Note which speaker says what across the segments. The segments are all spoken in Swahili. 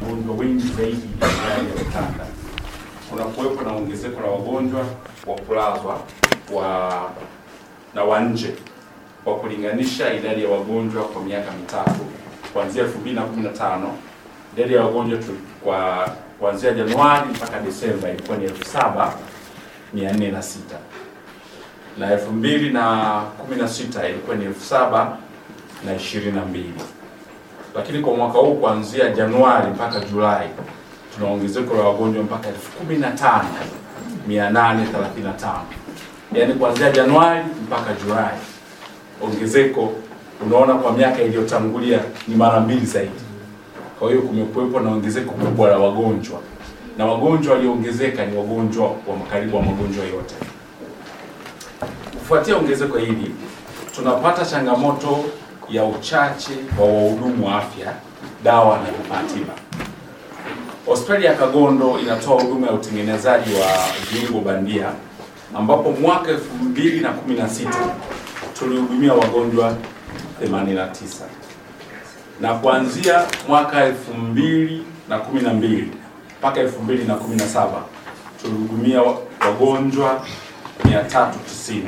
Speaker 1: wagonjwa wengi zaidi ndani ya vitanda. Kuna kuwepo na ongezeko la wagonjwa wa kulazwa wa na wa nje. Kwa kulinganisha idadi ya wagonjwa kwa miaka mitatu kuanzia 2015 idadi ya wagonjwa kwa kuanzia Januari mpaka Desemba ilikuwa ni 7406 na 2016 ilikuwa ni 7022 lakini kwa mwaka huu kuanzia Januari mpaka Julai tuna ongezeko la wagonjwa mpaka 15835 yaani kuanzia Januari mpaka Julai ongezeko, unaona kwa miaka iliyotangulia ni mara mbili zaidi. Kwa hiyo kumekuwepo na ongezeko kubwa la wagonjwa, na wagonjwa walioongezeka ni wagonjwa wa makaribu wa magonjwa yote. Kufuatia ongezeko hili, tunapata changamoto ya uchache wa wahudumu wa afya, dawa na vifaa tiba. Hospitali ya Kagondo inatoa huduma ya utengenezaji wa viungo bandia ambapo mwaka 2016 tulihudumia wagonjwa 89 na kuanzia mwaka 2012 mpaka 2017 tulihudumia wagonjwa 390.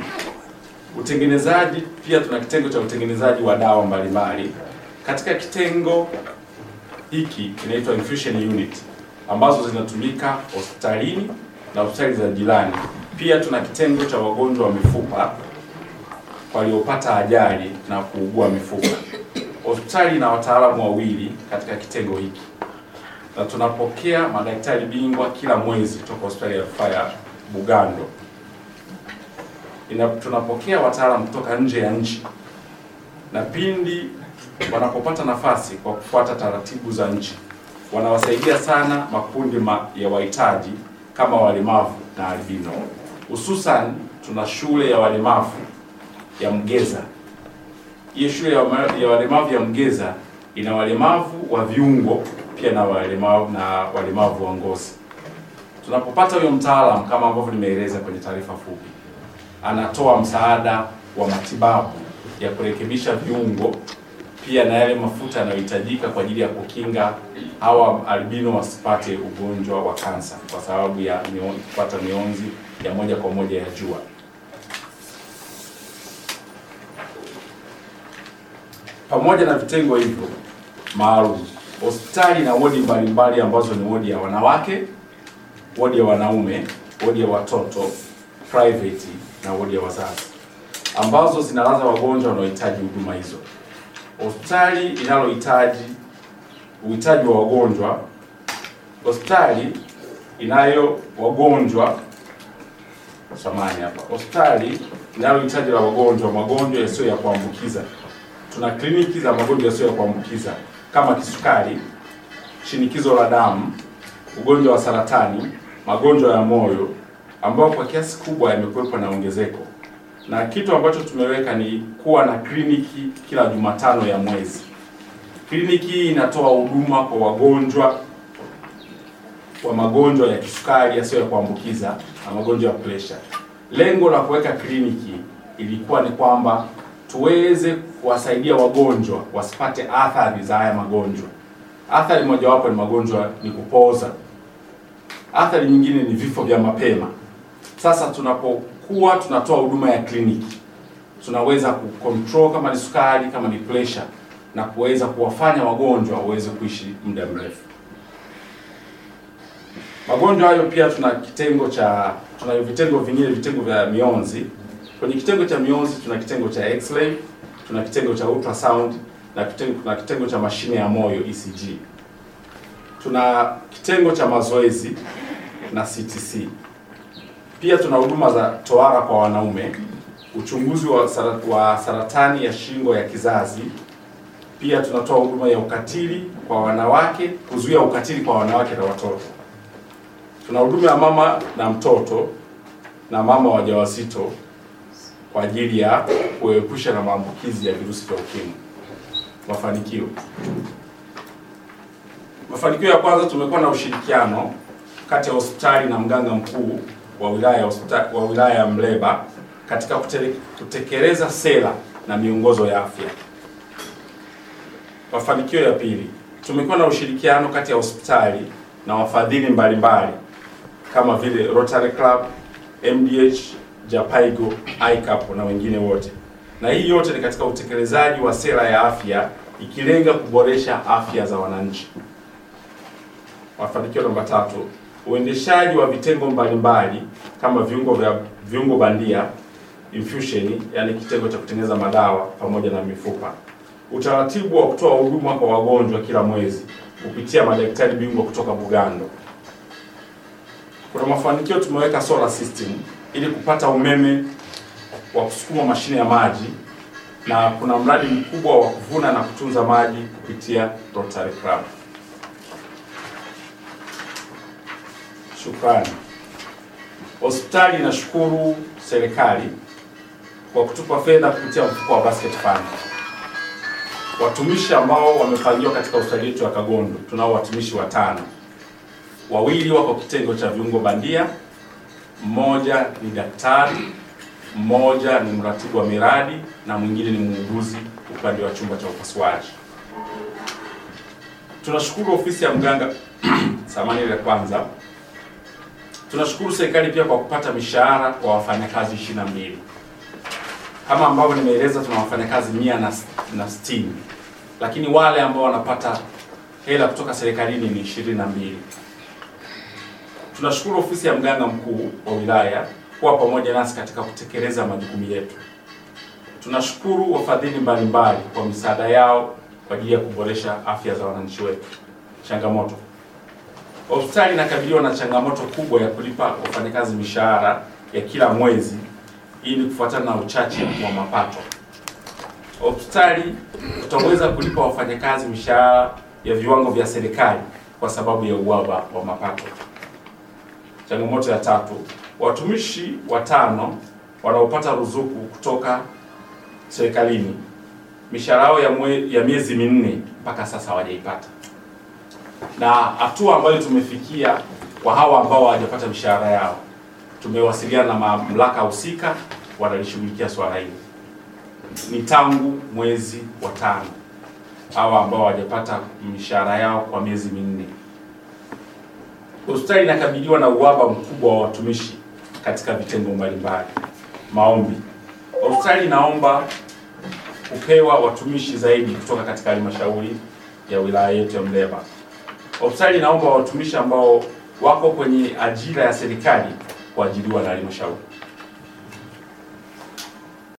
Speaker 1: Utengenezaji pia tuna kitengo cha utengenezaji wa dawa mbalimbali. Katika kitengo hiki kinaitwa infusion unit ambazo zinatumika hospitalini na hospitali za jirani. Pia tuna kitengo cha wagonjwa wa mifupa waliopata ajali na kuugua mifupa. Hospitali ina wataalamu wawili katika kitengo hiki, na tunapokea madaktari bingwa kila mwezi kutoka hospitali ya rufaa ya Bugando. Ina, tunapokea wataalamu kutoka nje ya nchi, na pindi wanapopata nafasi kwa kufuata taratibu za nchi wanawasaidia sana makundi ma, ya wahitaji kama walemavu na albino. Hususan tuna shule ya walemavu ya Mgeza. Hiyo shule ya, ya walemavu ya Mgeza ina walemavu wa viungo pia na walemavu na walemavu wa ngozi. Tunapopata huyo mtaalamu kama ambavyo nimeeleza kwenye taarifa fupi, anatoa msaada wa matibabu ya kurekebisha viungo pia na yale mafuta yanayohitajika kwa ajili ya kukinga hawa albino wasipate ugonjwa wa kansa kwa sababu ya kupata mionzi ya moja kwa moja ya jua. Pamoja na vitengo hivyo maalum, hospitali na wodi mbalimbali ambazo ni wodi ya wanawake, wodi ya wanaume, wodi ya watoto private na wodi ya wazazi ambazo zinalaza wagonjwa wanaohitaji huduma hizo. Hospitali inalohitaji uhitaji wa wagonjwa, hospitali inayo wagonjwa samani hapa, hospitali inayohitaji la wagonjwa magonjwa yasiyo ya kuambukiza. Tuna kliniki za magonjwa yasiyo ya kuambukiza kama kisukari, shinikizo la damu, ugonjwa wa saratani, magonjwa ya moyo ambao kwa kiasi kubwa yamekuwepo na ongezeko na kitu ambacho tumeweka ni kuwa na kliniki kila Jumatano ya mwezi. Kliniki hii inatoa huduma kwa wagonjwa wa magonjwa ya kisukari yasiyo ya kuambukiza na magonjwa ya pressure. Lengo la kuweka kliniki ilikuwa ni kwamba tuweze kuwasaidia wagonjwa wasipate athari za haya magonjwa. Athari mojawapo ni magonjwa ni kupoza, athari nyingine ni vifo vya mapema. Sasa tunapokuwa tunatoa huduma ya kliniki tunaweza kucontrol kama ni sukari, kama ni pressure na kuweza kuwafanya wagonjwa waweze kuishi muda mrefu. Magonjwa hayo pia tuna kitengo cha tuna vitengo vingine, vitengo vya mionzi. Kwenye kitengo cha mionzi tuna kitengo cha x-ray, tuna kitengo cha ultrasound na kitengo, tuna kitengo cha mashine ya moyo ECG. Tuna kitengo cha mazoezi na CTC. Pia tuna huduma za tohara kwa wanaume, uchunguzi wa, saratani ya shingo ya kizazi. Pia tunatoa huduma ya ukatili kwa wanawake, kuzuia ukatili kwa wanawake na watoto. Tuna huduma ya mama na mtoto na mama wajawazito kwa ajili ya kuepusha na maambukizi ya virusi vya ukimwi. Mafanikio, mafanikio ya kwanza, tumekuwa na ushirikiano kati ya hospitali na mganga mkuu wa wilaya hospitali wa wilaya ya Mleba katika kutekeleza sera na miongozo ya afya. Mafanikio ya pili, tumekuwa na ushirikiano kati ya hospitali na wafadhili mbalimbali kama vile Rotary Club, MDH, Japaigo, ICAP na wengine wote, na hii yote ni katika utekelezaji wa sera ya afya ikilenga kuboresha afya za wananchi. Mafanikio namba tatu, uendeshaji wa vitengo mbalimbali kama viungo vya viungo bandia infusion, yani kitengo cha kutengeneza madawa pamoja na mifupa, utaratibu wa kutoa huduma kwa wagonjwa kila mwezi kupitia madaktari bingwa kutoka Bugando. Kuna mafanikio, tumeweka solar system ili kupata umeme wa kusukuma mashine ya maji na kuna mradi mkubwa wa kuvuna na kutunza maji kupitia Rotary Club. Shukrani. Hospitali inashukuru serikali kwa kutupa fedha kupitia mfuko wa basket fund. Watumishi ambao wamepangiwa katika hospitali yetu ya Kagondo, tunao watumishi watano. Wawili wako kitengo cha viungo bandia, mmoja ni daktari, mmoja ni mratibu wa miradi na mwingine ni muuguzi upande wa chumba cha upasuaji. Tunashukuru ofisi ya mganga samani la kwanza. Tunashukuru serikali pia kwa kupata mishahara kwa wafanyakazi 22 kama ambavyo nimeeleza, tuna wafanyakazi mia na, sitini, lakini wale ambao wanapata hela kutoka serikalini ni 22. Tunashukuru ofisi ya mganga mkuu wa wilaya kuwa pamoja nasi katika kutekeleza majukumu yetu. Tunashukuru wafadhili mbalimbali kwa misaada yao kwa ajili ya kuboresha afya za wananchi wetu. Changamoto, hospitali inakabiliwa na changamoto kubwa ya kulipa wafanyakazi mishahara ya kila mwezi ili kufuatana na uchache wa mapato. Hospitali tutaweza kulipa wafanyakazi mishahara ya viwango vya serikali kwa sababu ya uhaba wa mapato. Changamoto ya tatu, watumishi watano wanaopata ruzuku kutoka serikalini mishahara yao ya, ya miezi minne mpaka sasa hawajaipata, na hatua ambayo tumefikia kwa hawa ambao hawajapata mishahara yao, tumewasiliana na mamlaka husika, wanalishughulikia swala hili. Ni tangu mwezi wa tano hawa ambao hawajapata mishahara yao kwa miezi minne. Hospitali inakabiliwa na uhaba mkubwa wa watumishi katika vitengo mbalimbali. Maombi, hospitali inaomba kupewa watumishi zaidi kutoka katika halmashauri ya wilaya yetu ya Mleba. Hospitali inaomba watumishi ambao wako kwenye ajira ya serikali kuajiriwa na halmashauri.